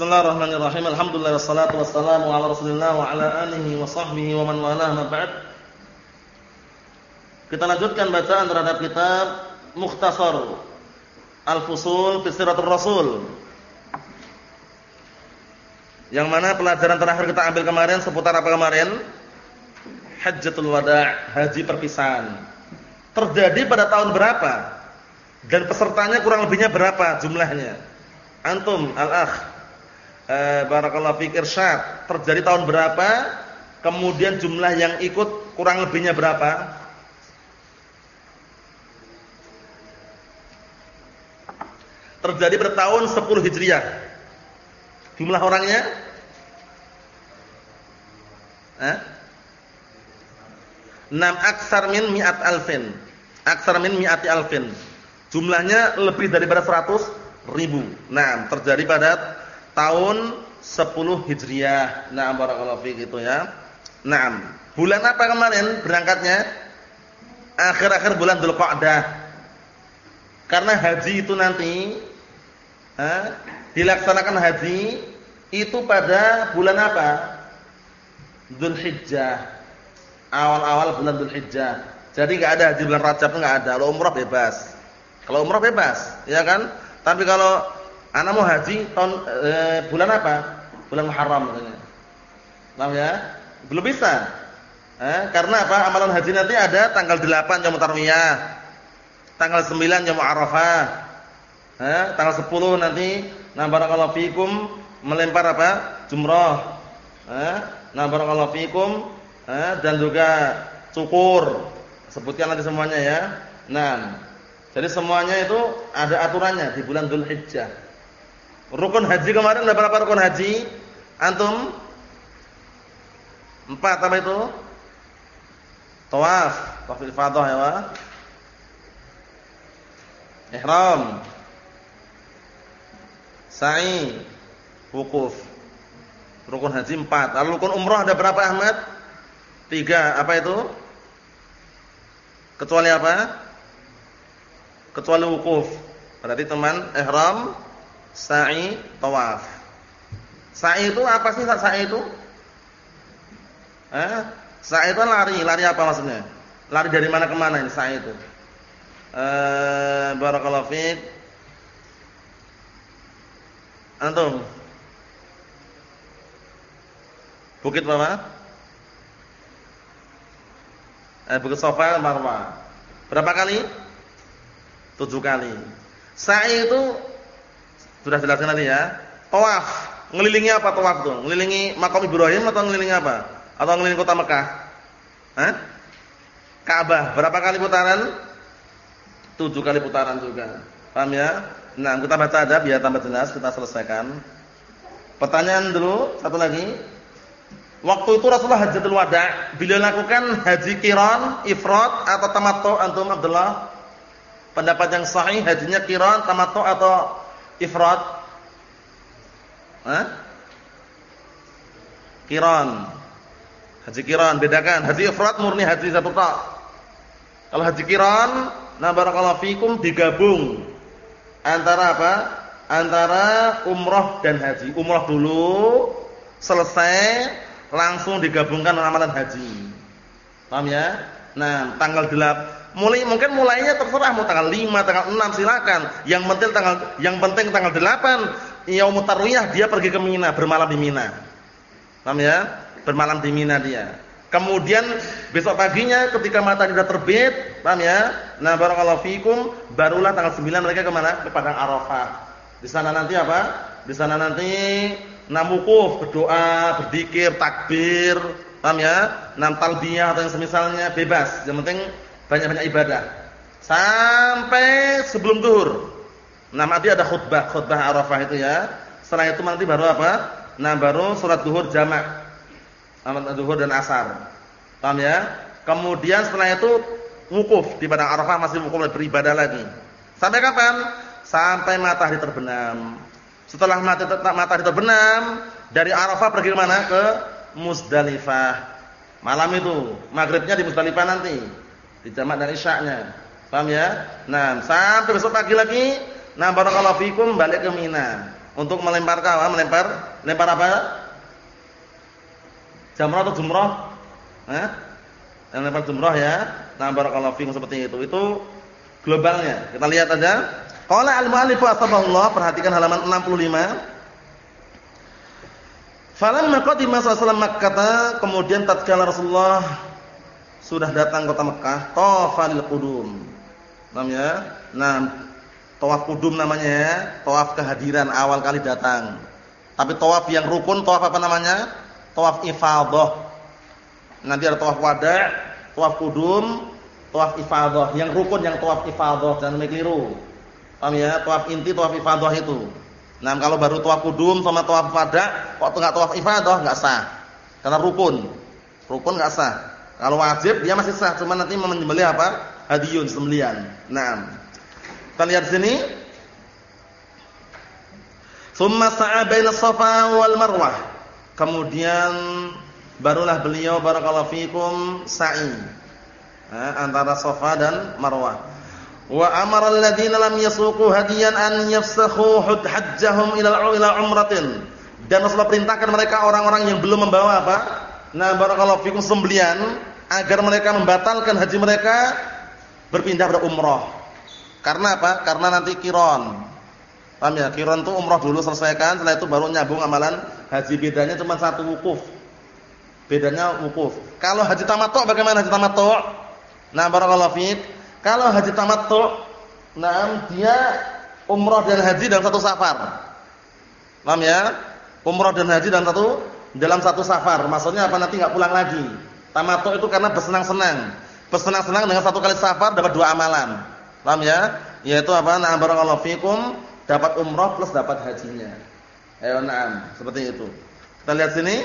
Bismillahirrahmanirrahim. Alhamdulillah wassalatu wassalamu ala Rasulillah wa ala alihi wa sahbihi wa man walah ma ba'd. Kita lanjutkan bacaan terhadap kitab Mukhtasar Al-Fusul fi Siratul Rasul. Yang mana pelajaran terakhir kita ambil kemarin seputar apa kemarin? Hajjatul Wada', haji perpisahan. Terjadi pada tahun berapa? Dan pesertanya kurang lebihnya berapa jumlahnya? Antum al-akh eh, barakallahu fik terjadi tahun berapa? Kemudian jumlah yang ikut kurang lebihnya berapa? Terjadi pada tahun 10 Hijriah. Jumlah orangnya? Eh? 6 aksar min mi'at alfin. Aksar min mi'ati alfin. Jumlahnya lebih daripada 100 ribu. Nah, terjadi pada tahun 10 Hijriah. Nah, barakallahu fiik itu ya. Naam. Bulan apa kemarin berangkatnya? Akhir-akhir bulan Dzulqa'dah. Karena haji itu nanti ha, dilaksanakan haji itu pada bulan apa? Dzulhijjah. Awal-awal bulan Dzulhijjah. Jadi enggak ada haji bulan Rajab enggak ada. Kalau umrah bebas. Kalau umrah bebas, ya kan? Tapi kalau Anak mau haji tahun e, bulan apa? Bulan Muharram katanya. Paham ya? Belum bisa. Eh, karena apa? Amalan haji nanti ada tanggal 8 Yaumul Tarwiyah. Tanggal 9 Yaumul Arafah. Eh, tanggal 10 nanti nah barakallahu fikum melempar apa? Jumrah. Eh, nah barakallahu eh, dan juga cukur. Sebutkan nanti semuanya ya. Nah, jadi semuanya itu ada aturannya di bulan Dzulhijjah. Rukun haji kemarin ada berapa rukun haji? Antum? Empat apa itu? Tawaf, tawaf ifadah ya. Ihram. Sa'i, wukuf. Rukun haji empat. Lalu rukun umrah ada berapa Ahmad? Tiga. Apa itu? Kecuali apa? Kecuali wukuf. Berarti teman ihram, sa'i tawaf. Sa'i itu apa sih sa'i itu? Eh? Sa'i itu lari, lari apa maksudnya? Lari dari mana ke mana ini sa'i itu? Eh, barakallahu fiik. Antum. Bukit apa? Eh, Bukit Safa Marwah. Berapa kali? Tujuh kali. Sa'i itu sudah jelaskan tadi ya. Tawaf, ngelilingi apa tawaf tuh? Ngelilingi makam Ibrahim atau ngelilingi apa? Atau ngelilingi kota Mekah? Hah? Ka'bah, berapa kali putaran? Tujuh kali putaran juga. Paham ya? Nah, kita baca ada biar tambah jelas, kita selesaikan. Pertanyaan dulu, satu lagi. Waktu itu Rasulullah Hajjatul Wada, beliau lakukan haji kiran, ifrat atau tamattu antum Abdullah? Pendapat yang sahih hajinya kiran, tamattu atau ifrad? Hah? Kiran. Haji kiran bedakan. Haji ifrad murni haji satu tak. Kalau haji kiran, nah barakallahu fikum digabung antara apa? Antara umroh dan haji. Umroh dulu selesai langsung digabungkan amalan haji. Paham ya? Nah, tanggal 8 Mulai mungkin mulainya terserah mau tanggal 5, tanggal 6 silakan. Yang penting tanggal yang penting tanggal 8 yaumut tarwiyah dia pergi ke Mina, bermalam di Mina. Paham ya? Bermalam di Mina dia. Kemudian besok paginya ketika matahari sudah terbit, paham ya? Nah, barakallahu fikum, barulah tanggal 9 mereka ke mana? Ke padang Arafah. Di sana nanti apa? Di sana nanti namukuf, berdoa, berzikir, takbir, paham ya? Nam talbiyah atau yang semisalnya bebas. Yang penting banyak-banyak ibadah sampai sebelum zuhur. Nah, nanti ada khutbah, khutbah Arafah itu ya. Setelah itu nanti baru apa? Nah, baru salat zuhur jamak. Salat zuhur dan asar. Paham ya? Kemudian setelah itu wukuf di padang Arafah masih wukuf beribadah lagi. Sampai kapan? Sampai matahari terbenam. Setelah matahari terbenam, dari Arafah pergi ke mana? Ke Musdalifah. Malam itu, maghribnya di Musdalifah nanti. Dijamak dan isyaknya. Paham ya? Nah, sampai besok pagi lagi, nah barakallahu fikum balik ke Mina. Untuk melempar apa? Melempar melempar apa? Jamrah atau jumrah? Eh? Yang lempar jumrah ya. Nah, barakallahu fikum seperti itu. Itu globalnya. Kita lihat aja. Qala al-mu'allif Allah perhatikan halaman 65. Falamma qadima sallallahu Makkah, kemudian tatkala Rasulullah sudah datang kota Mekah, tawafal qudum. Namanya, nah, tawaf qudum namanya ya, tawaf kehadiran awal kali datang. Tapi tawaf yang rukun, tawaf apa namanya? Tawaf ifadah. Nanti ada tawaf wada', tawaf qudum, tawaf ifadah. Yang rukun yang tawaf ifadah, jangan keliru. Paham ya? Tawaf inti, tawaf ifadah itu. Nah, kalau baru tawaf kudum sama tawaf pada, waktu enggak tawaf ifadah enggak sah. Karena rukun. Rukun enggak sah. Kalau wajib dia masih sah, cuma nanti menyembelih apa? Hadiyun sembelian. Nah. Kita lihat sini. Summa sa'a baina Safa wal Marwah. Kemudian barulah beliau barakallahu fikum sa'i. Antara Safa dan Marwah wa amara alladziina lam yasuqu hadiyan an yafsakhu hajjahum ila ila umratin dan Rasulullah perintahkan mereka orang-orang yang belum membawa apa nah barakallahu fikum sembelian agar mereka membatalkan haji mereka berpindah ke umrah karena apa? Karena nanti kiron. Paham ya? Kiron itu umrah dulu selesaikan setelah itu baru nyambung amalan haji. Bedanya cuma satu wukuf. Bedanya wukuf. Kalau haji tamattu bagaimana haji tamattu nah barakallahu fikum kalau haji tamattu, nah dia umrah dan haji dalam satu safar. Paham ya? Umrah dan haji dalam satu dalam satu safar. Maksudnya apa? Nanti enggak pulang lagi. Tamattu itu karena bersenang-senang. Bersenang-senang dengan satu kali safar dapat dua amalan. Paham ya? Yaitu apa? Nah barakallahu fikum dapat umrah plus dapat hajinya. Ayo na'am, seperti itu. Kita lihat sini.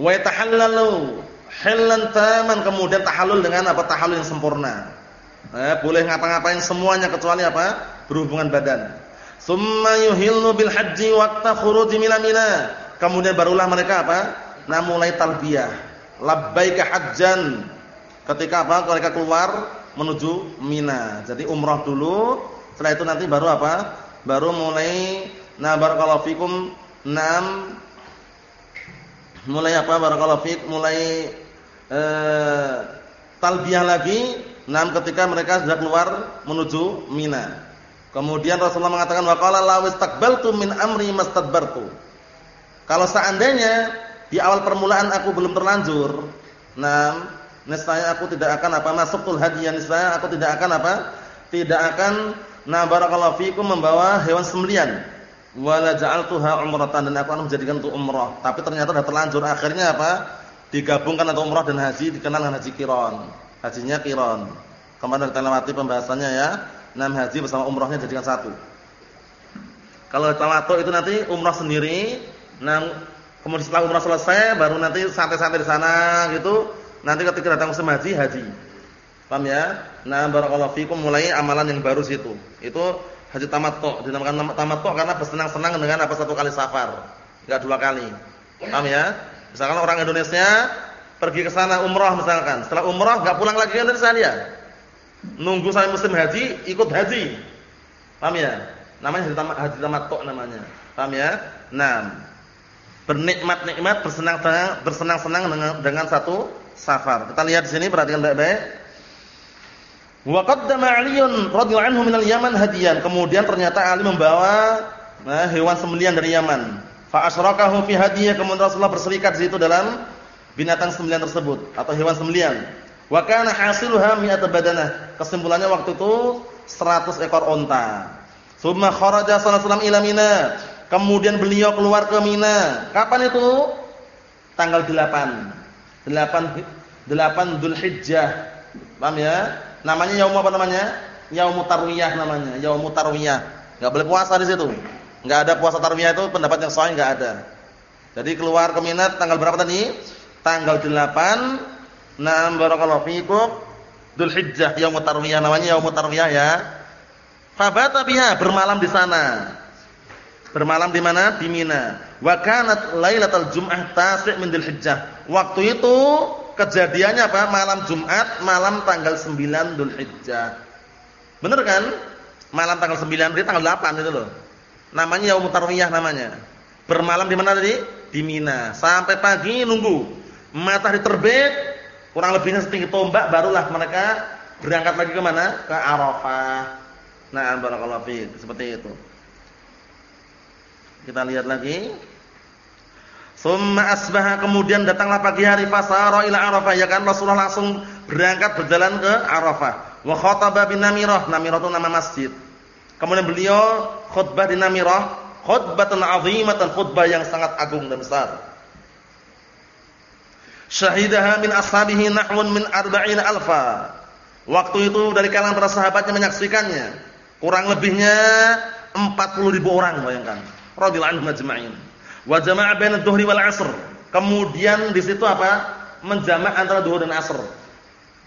Wa yatahallalu halan taman kemudian tahallul dengan apa tahallul yang sempurna. Eh, boleh ngapa-ngapain semuanya kecuali apa? berhubungan badan. Summa yuhillu bil haji waqta khuruji mina mina. Kemudian barulah mereka apa? Nah mulai talbiyah. Labbaika hajjan. Ketika apa? Mereka keluar menuju Mina. Jadi umrah dulu, setelah itu nanti baru apa? Baru mulai nah barakallahu fikum enam mulai apa barakallahu fik mulai eh, talbiyah lagi enam ketika mereka sudah keluar menuju Mina. Kemudian Rasulullah mengatakan waqala la wastaqbaltu min amri mastadbartu. Kalau seandainya di awal permulaan aku belum terlanjur, enam niscaya aku tidak akan apa masukul haji niscaya aku tidak akan apa? Tidak akan na barakallahu fikum membawa hewan sembelian wala ja'altuha umratan dan aku akan menjadikan untuk umrah. Tapi ternyata sudah terlanjur. Akhirnya apa? Digabungkan antara umrah dan haji dikenal dengan haji kiron. Hajinya kiron. Kemarin kita lewati pembahasannya ya. Enam haji bersama umrahnya jadikan satu. Kalau tamattu itu nanti umrah sendiri, enam kemudian setelah umrah selesai baru nanti santai-santai di sana gitu. Nanti ketika datang musim haji, haji. Paham ya? Nah, barakallahu fikum mulai amalan yang baru situ. Itu haji tamattu. Dinamakan tamattu karena bersenang-senang dengan apa satu kali safar, enggak dua kali. Paham ya? Misalkan orang Indonesia pergi ke sana umrah misalkan, setelah umrah enggak pulang lagi ke Indonesia dia. Nunggu sampai musim haji, ikut haji. Paham ya? Namanya haji tamat haji tamattu namanya. Paham ya? Nah, bernikmat-nikmat bersenang-senang bersenang-senang dengan, dengan satu safar. Kita lihat di sini perhatikan baik-baik. Wa qaddama Aliun radhiyallahu anhu minal Yaman hadiyan. Kemudian ternyata Ali membawa nah, hewan sembelian dari Yaman. Fa asyrakahu fi hadiyah. Kemudian Rasulullah berserikat di situ dalam binatang sembelian tersebut atau hewan sembelian. Wa kana hasiluha mi'at badanah. Kesimpulannya waktu itu 100 ekor unta. Summa kharaja sallallahu ila Mina. Kemudian beliau keluar ke Mina. Kapan itu? Tanggal 8. 8 8 Dzulhijjah. Paham ya? Namanya yaum apa namanya? Yaum tarwiyah namanya, yaum tarwiyah. Enggak boleh puasa di situ. Enggak ada puasa tarwiyah itu pendapat yang sahih enggak ada. Jadi keluar ke Mina tanggal berapa tadi? Tanggal 8 Naam barakallahu fikum Dzulhijjah yaum tarwiyah namanya yaum tarwiyah ya. Fabata biha bermalam di sana. Bermalam di mana? Di Mina. Wa kanat lailatul jum'ah tasi' min Dzulhijjah. Waktu itu kejadiannya apa? Malam Jumat, malam tanggal 9 Dzulhijjah. Benar kan? Malam tanggal 9 berarti tanggal 8 itu loh. Namanya Yaumut Tarwiyah namanya. Bermalam di mana tadi? Di Mina. Sampai pagi nunggu matahari terbit, kurang lebihnya setinggi tombak barulah mereka berangkat lagi ke mana? Ke Arafah. Nah, barakallahu fiik, seperti itu. Kita lihat lagi. Summa asbaha kemudian datanglah pagi hari fasara ila Arafah ya kan Rasulullah langsung berangkat berjalan ke Arafah. Wa khataba bin Namirah, Namirah itu nama masjid. Kemudian beliau khutbah di Namirah, khutbatan 'azimatan, khutbah yang sangat agung dan besar. Syahidaha min ashabihi nahwun min arba'ina alfa. Waktu itu dari kalangan para sahabatnya menyaksikannya. Kurang lebihnya 40 ribu orang bayangkan. Radhiyallahu anhum ajma'in. Wa jama'a baina dhuhri wal 'asr. Kemudian di situ apa? Menjamak antara duhur dan asr.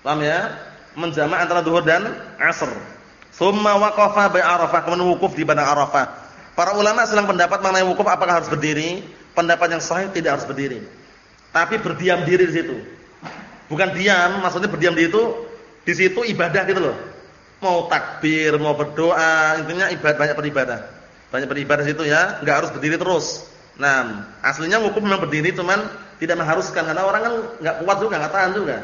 Paham ya? Menjamak antara duhur dan asr. Summa waqafa bi Arafah, kemudian wukuf di padang Arafah. Para ulama sedang pendapat mengenai wukuf apakah harus berdiri? Pendapat yang sahih tidak harus berdiri. Tapi berdiam diri di situ. Bukan diam, maksudnya berdiam di itu di situ ibadah gitu loh. Mau takbir, mau berdoa, intinya ibadah banyak beribadah. Banyak beribadah situ ya, enggak harus berdiri terus. Nah, aslinya wukuf memang berdiri cuman tidak mengharuskan karena orang kan enggak kuat juga, enggak tahan juga.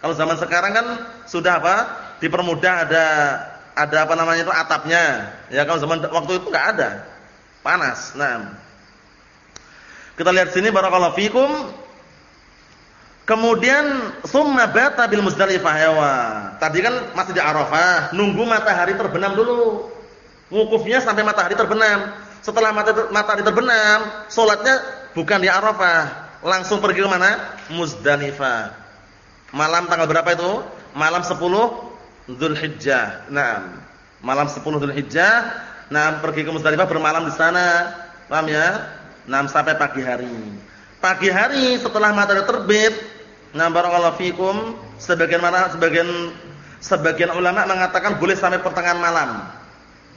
Kalau zaman sekarang kan sudah apa? Dipermudah ada ada apa namanya itu atapnya. Ya kalau zaman waktu itu enggak ada. Panas. Nah. Kita lihat sini barakallahu fikum. Kemudian summa bata bil Muzdalifah ya Tadi kan masih di Arafah, nunggu matahari terbenam dulu. Wukufnya sampai matahari terbenam. Setelah matahari terbenam, salatnya bukan di Arafah, langsung pergi ke mana? Muzdalifah. Malam tanggal berapa itu? Malam 10 Dzulhijjah. Nah, malam 10 Dzulhijjah, nah pergi ke Muzdalifah bermalam di sana. Paham ya? Nah, sampai pagi hari. Pagi hari setelah matahari terbit, nah barakallahu fikum, sebagian mana sebagian sebagian ulama mengatakan boleh sampai pertengahan malam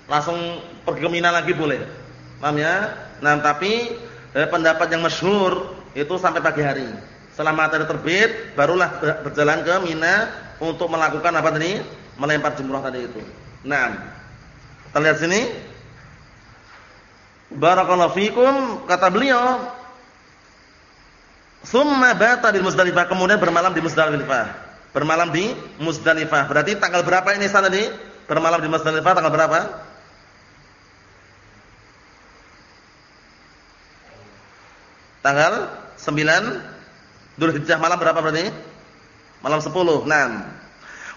langsung pergi ke Mina lagi boleh. Paham ya? Nah, tapi eh, pendapat yang masyhur itu sampai pagi hari. Setelah matahari terbit, barulah berjalan ke Mina untuk melakukan apa tadi? Melempar jumrah tadi itu. Nah, kita lihat sini. Barakallahu fikum kata beliau Summa bata di Muzdalifah kemudian bermalam di Muzdalifah. Bermalam di Muzdalifah. Berarti tanggal berapa ini sana nih? Bermalam di Muzdalifah tanggal berapa? Tanggal 9 Dzulhijjah malam berapa berarti? Malam 10. Naam.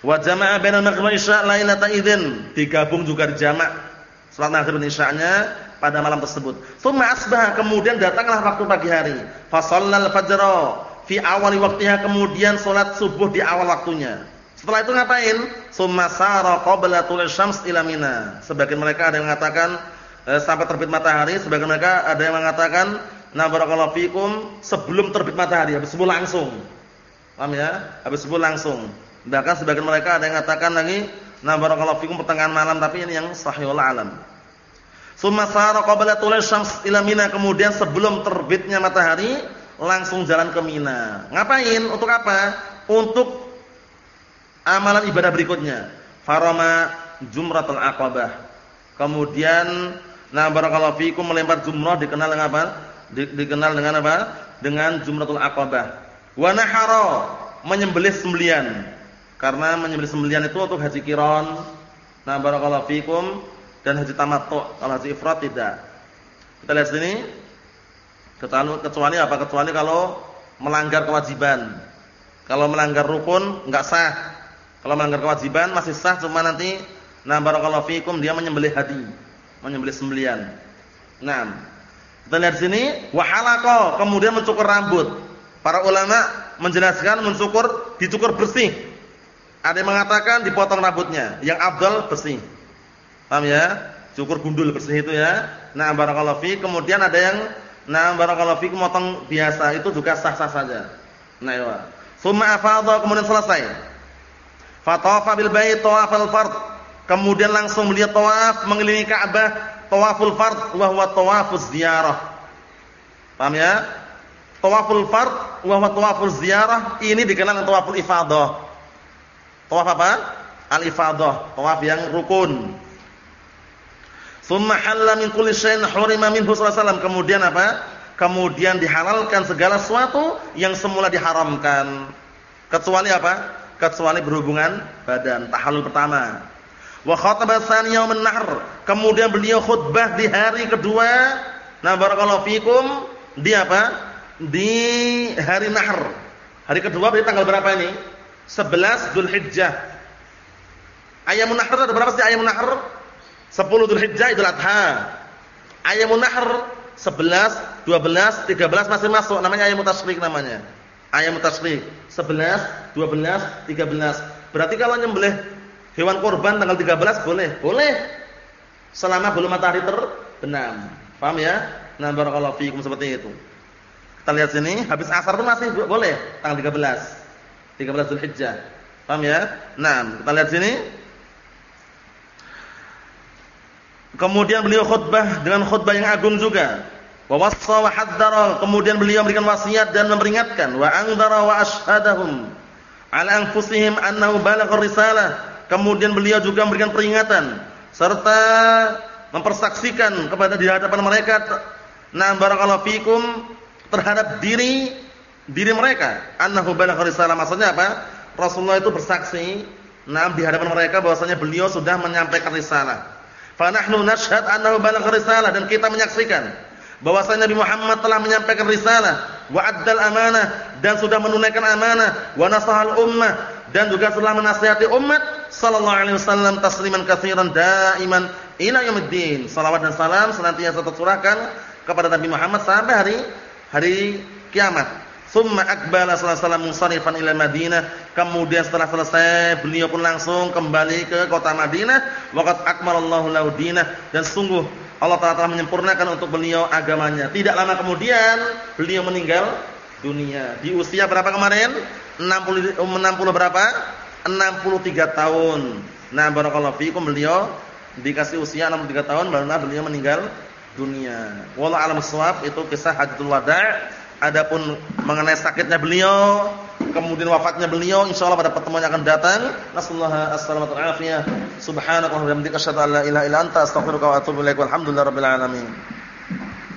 Wa jama'a bainal maghrib wa isya lailata idzin. Digabung juga jamak salat maghrib dan isya'nya pada malam tersebut. Tsumma asbah, kemudian datanglah waktu pagi hari. Fa shallal fajr fi awali waktiha, kemudian salat subuh di awal waktunya. Setelah itu ngapain? Tsumma sara qabla tulul syams ila Mina. Sebagian mereka ada yang mengatakan eh, sampai terbit matahari, sebagian mereka ada yang mengatakan Nah barakallahu fikum sebelum terbit matahari habis subuh langsung. Paham ya? Habis subuh langsung. Bahkan sebagian mereka ada yang mengatakan lagi nah barakallahu fikum pertengahan malam tapi ini yang sahihul alam. Summa sara qabla tulul syams ila Mina kemudian sebelum terbitnya matahari langsung jalan ke Mina. Ngapain? Untuk apa? Untuk amalan ibadah berikutnya. Farama jumratul aqabah. Kemudian nah barakallahu fikum melempar jumrah dikenal dengan apa? Dikenal dengan apa? Dengan Jumratul Aqabah. Wa nahara, menyembelih sembelian. Karena menyembelih sembelian itu untuk haji kiron. Nah, barakallahu fikum dan haji tamattu. Kalau haji ifrat tidak. Kita lihat sini. Kecuali apa? Kecuali kalau melanggar kewajiban. Kalau melanggar rukun enggak sah. Kalau melanggar kewajiban masih sah cuma nanti nah barakallahu fikum dia menyembelih hadi, menyembelih sembelian. Nah, kita lihat sini, wahalako, kemudian mencukur rambut. Para ulama menjelaskan mencukur, dicukur bersih. Ada yang mengatakan dipotong rambutnya, yang abdul bersih. Paham ya? Cukur gundul bersih itu ya. Nah, barakallahu fi. Kemudian ada yang nah barakallahu fi motong biasa, itu juga sah-sah saja. Nah, ya. Summa afadha kemudian selesai. Fatafa bil bait tawafal fard. Kemudian langsung melihat tawaf mengelilingi Ka'bah tawaful fard wa huwa tawafuz ziyarah. Paham ya? Tawaful fard wa huwa tawafuz ziyarah ini dikenal dengan tawaful ifadah. Tawaf apa? Al-ifadah, tawaf yang rukun. Tsumma halla min kulli syai'in hurima minhu sallallahu Kemudian apa? Kemudian dihalalkan segala sesuatu yang semula diharamkan. Kecuali apa? Kecuali berhubungan badan. Tahallul pertama. Wa khataba tsani yaumin nahr. Kemudian beliau khutbah di hari kedua. Nah, barakallahu fikum di apa? Di hari Nahr. Hari kedua berarti tanggal berapa ini? 11 Dzulhijjah. Ayamun Nahr ada berapa sih ayamun Nahr? 10 Dzulhijjah Idul Adha. Ayamun Nahr 11, 12, 13 masih masuk namanya ayam tasyrik namanya. Ayam tasyrik 11, 12, 13. Berarti kalau nyembelih hewan kurban tanggal 13 boleh? Boleh. Selama belum matahari terbenam. Paham ya? Nah, barakallahu fiikum seperti itu. Kita lihat sini, habis asar itu masih boleh tanggal 13. 13 Zulhijjah. Paham ya? Nah, kita lihat sini. Kemudian beliau khutbah dengan khutbah yang agung juga. Wa wassa wa haddara, kemudian beliau memberikan wasiat dan memperingatkan wa anzara wa ashhadahum ala anfusihim annahu balagha risalah. Kemudian beliau juga memberikan peringatan serta mempersaksikan kepada di hadapan mereka na barakallahu fikum terhadap diri diri mereka. Annahu balagha risalah maksudnya apa? Rasulullah itu bersaksi nah di hadapan mereka bahwasanya beliau sudah menyampaikan risalah. Fa nahnu nashhad annahu balagha risalah dan kita menyaksikan bahwasanya Nabi Muhammad telah menyampaikan risalah wa addal amanah dan sudah menunaikan amanah wa nasahal ummah dan juga telah menasihati umat sallallahu alaihi wasallam tasliman katsiran daiman ila yaumiddin salawat dan salam senantiasa tercurahkan kepada Nabi Muhammad sampai hari hari kiamat Thumma akbala sallallahu munsarifan ila Madinah. Kemudian setelah selesai beliau pun langsung kembali ke kota Madinah. Waqad akmalallahu lahu dinah dan sungguh Allah Taala telah menyempurnakan untuk beliau agamanya. Tidak lama kemudian beliau meninggal dunia. Di usia berapa kemarin? 60 60 berapa? 63 tahun. Nah, barakallahu fiikum beliau dikasih usia 63 tahun baru beliau meninggal dunia. Wallahu a'lam itu kisah Hajjatul Wada'. Adapun mengenai sakitnya beliau, kemudian wafatnya beliau insyaallah pada pertemuan yang akan datang. Nasallahu as-salamatu al-afiyah. Subhanakallahumma wa bihamdika asyhadu an la ilaha illa anta astaghfiruka wa atubu ilaik. Walhamdulillahirabbil alamin.